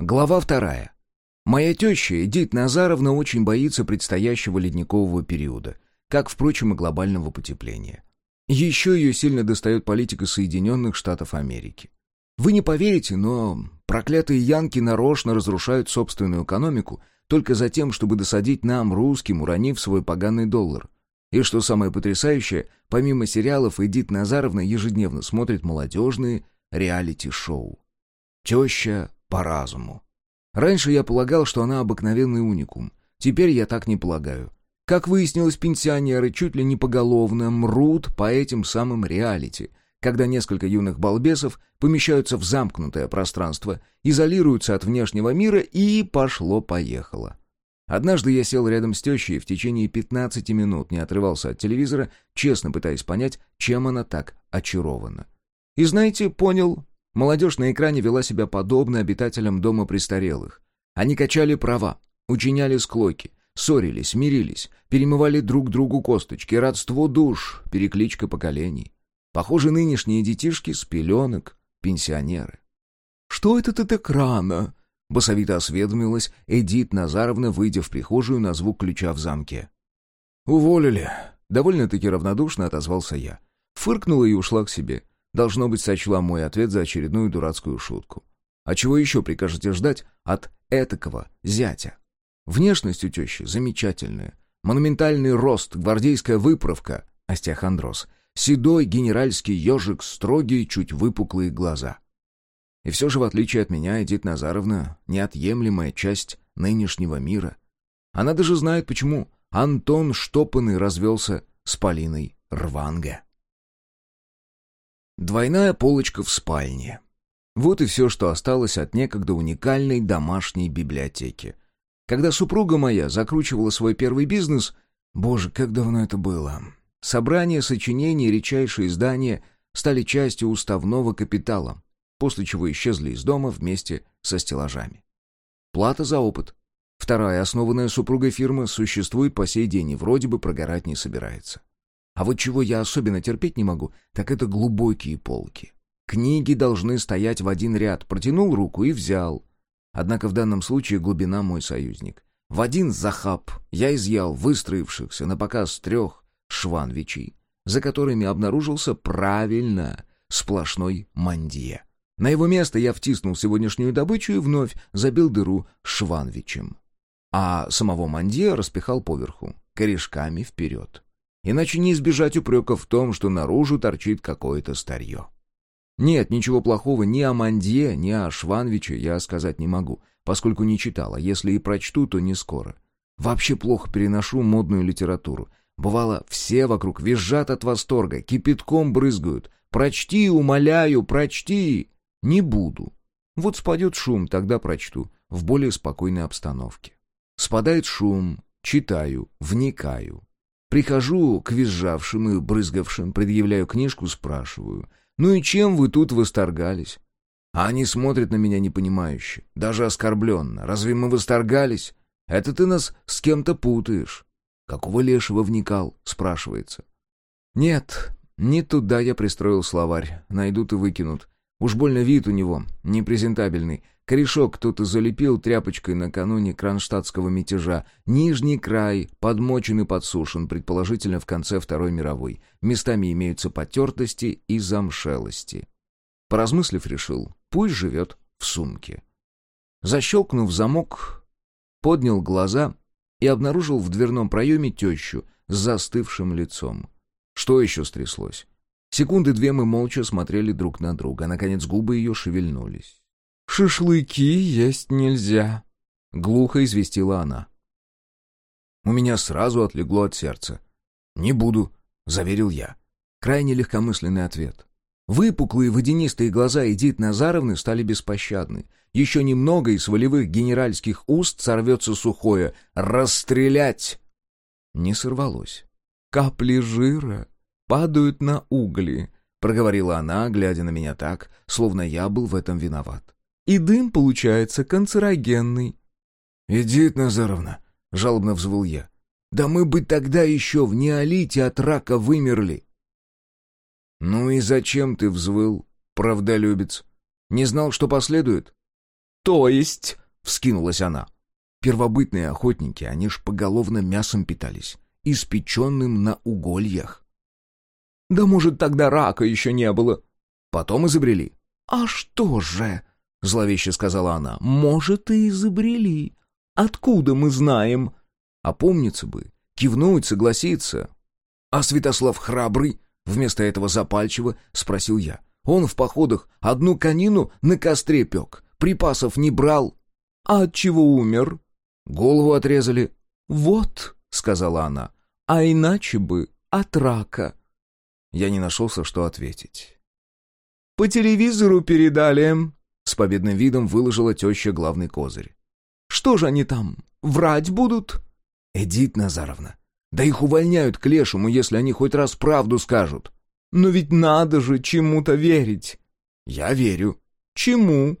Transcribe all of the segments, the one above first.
Глава вторая. Моя теща Эдит Назаровна очень боится предстоящего ледникового периода, как, впрочем, и глобального потепления. Еще ее сильно достает политика Соединенных Штатов Америки. Вы не поверите, но проклятые янки нарочно разрушают собственную экономику только за тем, чтобы досадить нам, русским, уронив свой поганый доллар. И что самое потрясающее, помимо сериалов, Эдит Назаровна ежедневно смотрит молодежные реалити-шоу. Теща по разуму. Раньше я полагал, что она обыкновенный уникум. Теперь я так не полагаю. Как выяснилось, пенсионеры чуть ли не поголовно мрут по этим самым реалити, когда несколько юных балбесов помещаются в замкнутое пространство, изолируются от внешнего мира и пошло-поехало. Однажды я сел рядом с тещей и в течение 15 минут не отрывался от телевизора, честно пытаясь понять, чем она так очарована. И знаете, понял, молодежь на экране вела себя подобно обитателям дома престарелых. Они качали права, учиняли склоки, ссорились, мирились, перемывали друг другу косточки, родство душ, перекличка поколений. Похоже, нынешние детишки с пеленок, пенсионеры. «Что это ты так рано?» — басовито осведомилась Эдит Назаровна, выйдя в прихожую на звук ключа в замке. «Уволили», — довольно-таки равнодушно отозвался я. Фыркнула и ушла к себе. Должно быть, сочла мой ответ за очередную дурацкую шутку. А чего еще прикажете ждать от этакого зятя? Внешность у тещи замечательная. Монументальный рост, гвардейская выправка, остеохондроз — седой генеральский ежик, строгие, чуть выпуклые глаза. И все же, в отличие от меня, Эдит Назаровна — неотъемлемая часть нынешнего мира. Она даже знает, почему Антон Штопанный развелся с Полиной Рванге. Двойная полочка в спальне. Вот и все, что осталось от некогда уникальной домашней библиотеки. Когда супруга моя закручивала свой первый бизнес, боже, как давно это было, Собрания, сочинений и редчайшие издания стали частью уставного капитала, после чего исчезли из дома вместе со стеллажами. Плата за опыт. Вторая основанная супругой фирма существует по сей день и вроде бы прогорать не собирается. А вот чего я особенно терпеть не могу, так это глубокие полки. Книги должны стоять в один ряд, протянул руку и взял. Однако в данном случае глубина мой союзник. В один захап я изъял выстроившихся на показ трех шванвичей, за которыми обнаружился правильно сплошной мандье. На его место я втиснул сегодняшнюю добычу и вновь забил дыру шванвичем. А самого мандье распихал поверху, корешками вперед. Иначе не избежать упреков в том, что наружу торчит какое-то старье. Нет, ничего плохого ни о Мандье, ни о Шванвиче я сказать не могу, поскольку не читал, а если и прочту, то не скоро. Вообще плохо переношу модную литературу, Бывало, все вокруг визжат от восторга, кипятком брызгают. «Прочти, умоляю, прочти!» Не буду. Вот спадет шум, тогда прочту, в более спокойной обстановке. Спадает шум, читаю, вникаю. Прихожу к визжавшим и брызгавшим, предъявляю книжку, спрашиваю. «Ну и чем вы тут восторгались?» А они смотрят на меня непонимающе, даже оскорбленно. «Разве мы восторгались? Это ты нас с кем-то путаешь». Какого лешего вникал, спрашивается. Нет, не туда я пристроил словарь. Найдут и выкинут. Уж больно вид у него, непрезентабельный. Корешок кто-то залепил тряпочкой накануне кронштадтского мятежа. Нижний край подмочен и подсушен, предположительно в конце Второй мировой. Местами имеются потертости и замшелости. Поразмыслив, решил, пусть живет в сумке. Защелкнув замок, поднял глаза и обнаружил в дверном проеме тещу с застывшим лицом. Что еще стряслось? Секунды две мы молча смотрели друг на друга. Наконец губы ее шевельнулись. «Шашлыки есть нельзя», — глухо известила она. У меня сразу отлегло от сердца. «Не буду», — заверил я. Крайне легкомысленный ответ. Выпуклые водянистые глаза Эдит Назаровны стали беспощадны. Еще немного, из волевых генеральских уст сорвется сухое «Расстрелять!» Не сорвалось. «Капли жира падают на угли», — проговорила она, глядя на меня так, словно я был в этом виноват. «И дым получается канцерогенный». «Эдит Назаровна», — жалобно взвыл я, — «да мы бы тогда еще в неолите от рака вымерли». «Ну и зачем ты взвыл, правдолюбец? Не знал, что последует?» «То есть?» — вскинулась она. Первобытные охотники, они ж поголовно мясом питались, испеченным на угольях. «Да может, тогда рака еще не было?» Потом изобрели. «А что же?» — зловеще сказала она. «Может, и изобрели. Откуда мы знаем?» Помнится бы, кивнуть, согласиться. «А Святослав храбрый?» — вместо этого запальчиво спросил я. «Он в походах одну конину на костре пек, припасов не брал». «А от чего умер?» «Голову отрезали». «Вот», — сказала она, — «а иначе бы от рака». Я не нашелся, что ответить. «По телевизору передали», — с победным видом выложила теща главный козырь. «Что же они там, врать будут?» «Эдит Назаровна, да их увольняют к лешему, если они хоть раз правду скажут». «Но ведь надо же чему-то верить». «Я верю». «Чему?»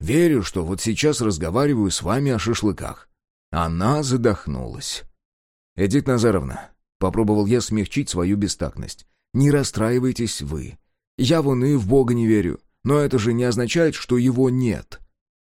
«Верю, что вот сейчас разговариваю с вами о шашлыках». Она задохнулась. «Эдит Назаровна», — попробовал я смягчить свою бестактность, — «не расстраивайтесь вы. Я вон и в Бога не верю, но это же не означает, что его нет».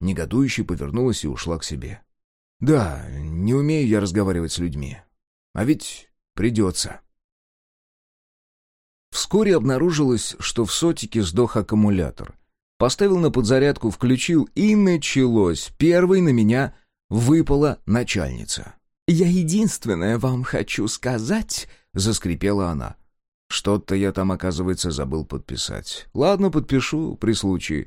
Негодующе повернулась и ушла к себе. «Да, не умею я разговаривать с людьми. А ведь придется». Вскоре обнаружилось, что в сотике сдох аккумулятор. Поставил на подзарядку, включил, и началось. Первой на меня выпала начальница. «Я единственное вам хочу сказать», — заскрипела она. Что-то я там, оказывается, забыл подписать. Ладно, подпишу, при случае.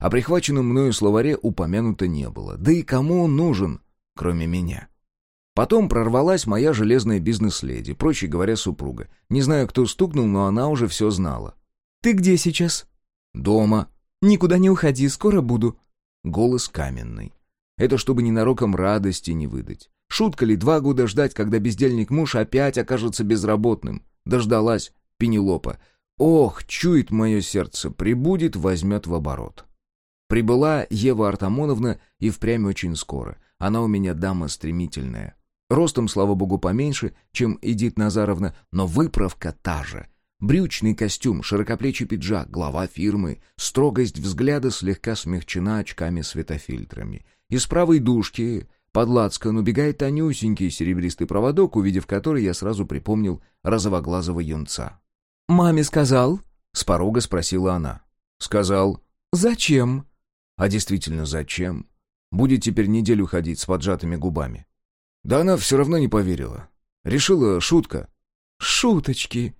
О прихваченном мною словаре упомянуто не было. Да и кому он нужен, кроме меня? Потом прорвалась моя железная бизнес-леди, проще говоря, супруга. Не знаю, кто стукнул, но она уже все знала. «Ты где сейчас?» «Дома». «Никуда не уходи, скоро буду». Голос каменный. Это чтобы ненароком радости не выдать. Шутка ли два года ждать, когда бездельник муж опять окажется безработным? Дождалась Пенелопа. Ох, чует мое сердце, прибудет, возьмет в оборот. Прибыла Ева Артамоновна и впрямь очень скоро. Она у меня дама стремительная. Ростом, слава богу, поменьше, чем Эдит Назаровна, но выправка та же. Брючный костюм, широкоплечий пиджак, глава фирмы, строгость взгляда слегка смягчена очками-светофильтрами. Из правой дужки под лацкан убегает тонюсенький серебристый проводок, увидев который, я сразу припомнил розовоглазого юнца. «Маме сказал?» — с порога спросила она. «Сказал». «Зачем?» «А действительно, зачем? Будет теперь неделю ходить с поджатыми губами». Да она все равно не поверила. Решила, шутка. «Шуточки!»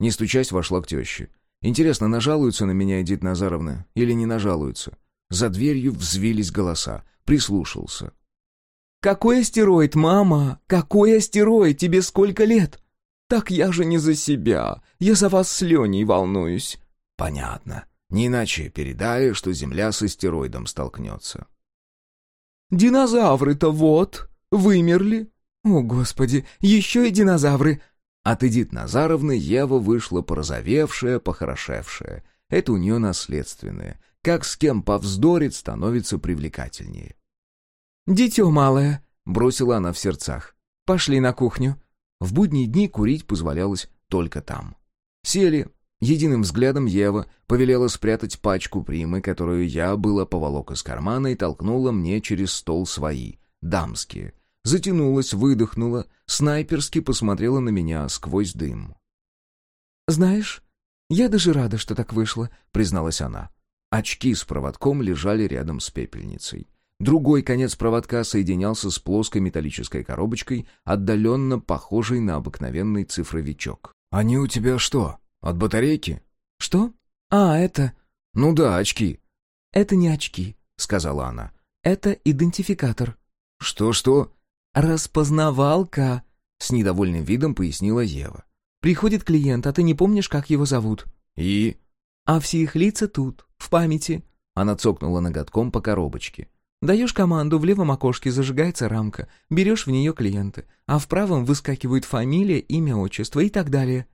Не стучась, вошла к теще. Интересно, нажалуются на меня Эдит Назаровна или не нажалуются? За дверью взвились голоса. Прислушался. «Какой астероид, мама? Какой астероид? Тебе сколько лет?» «Так я же не за себя. Я за вас с Леней волнуюсь». «Понятно. Не иначе передай, что Земля с астероидом столкнется». «Динозавры-то вот, вымерли. О, Господи, еще и динозавры!» От Эдит Назаровны Ева вышла порозовевшая, похорошевшая. Это у нее наследственное. Как с кем повздорит, становится привлекательнее. «Дитё малое», — бросила она в сердцах. «Пошли на кухню». В будние дни курить позволялось только там. Сели. Единым взглядом Ева повелела спрятать пачку примы, которую я было поволок из кармана и толкнула мне через стол свои, дамские. Затянулась, выдохнула, снайперски посмотрела на меня сквозь дым. «Знаешь, я даже рада, что так вышло», — призналась она. Очки с проводком лежали рядом с пепельницей. Другой конец проводка соединялся с плоской металлической коробочкой, отдаленно похожей на обыкновенный цифровичок. «Они у тебя что, от батарейки?» «Что? А, это...» «Ну да, очки». «Это не очки», — сказала она. «Это идентификатор». «Что-что?» «Распознавалка», — с недовольным видом пояснила Ева. «Приходит клиент, а ты не помнишь, как его зовут». «И?» «А все их лица тут, в памяти». Она цокнула ноготком по коробочке. Даешь команду, в левом окошке зажигается рамка, берешь в нее клиенты, а в правом выскакивают фамилия, имя, отчество и так далее.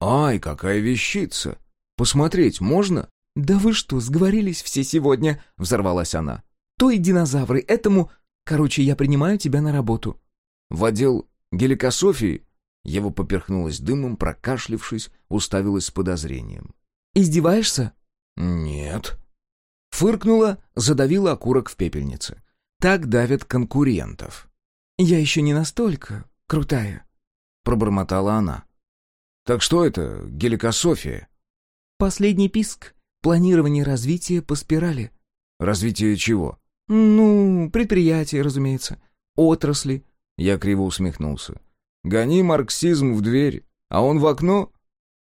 «Ай, какая вещица! Посмотреть можно?» «Да вы что, сговорились все сегодня?» — взорвалась она. «То и динозавры, этому... Короче, я принимаю тебя на работу». «В отдел геликософии?» Ева поперхнулась дымом, прокашлившись, уставилась с подозрением. «Издеваешься?» «Нет». «В Фыркнула, задавила окурок в пепельнице. Так давят конкурентов. «Я еще не настолько крутая», — пробормотала она. «Так что это, геликософия?» «Последний писк. Планирование развития по спирали». «Развитие чего?» «Ну, предприятия, разумеется. Отрасли». Я криво усмехнулся. «Гони марксизм в дверь, а он в окно?»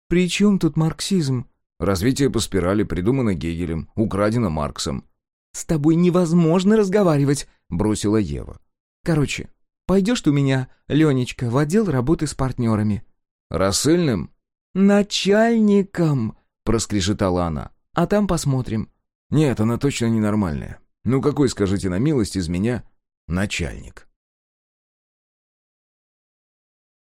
«При чем тут марксизм?» «Развитие по спирали придумано Гегелем, украдено Марксом». «С тобой невозможно разговаривать», — бросила Ева. «Короче, пойдешь ты у меня, Ленечка, в отдел работы с партнерами». «Рассыльным?» «Начальником», — проскрежетала она. «А там посмотрим». «Нет, она точно ненормальная. Ну какой, скажите на милость, из меня начальник?»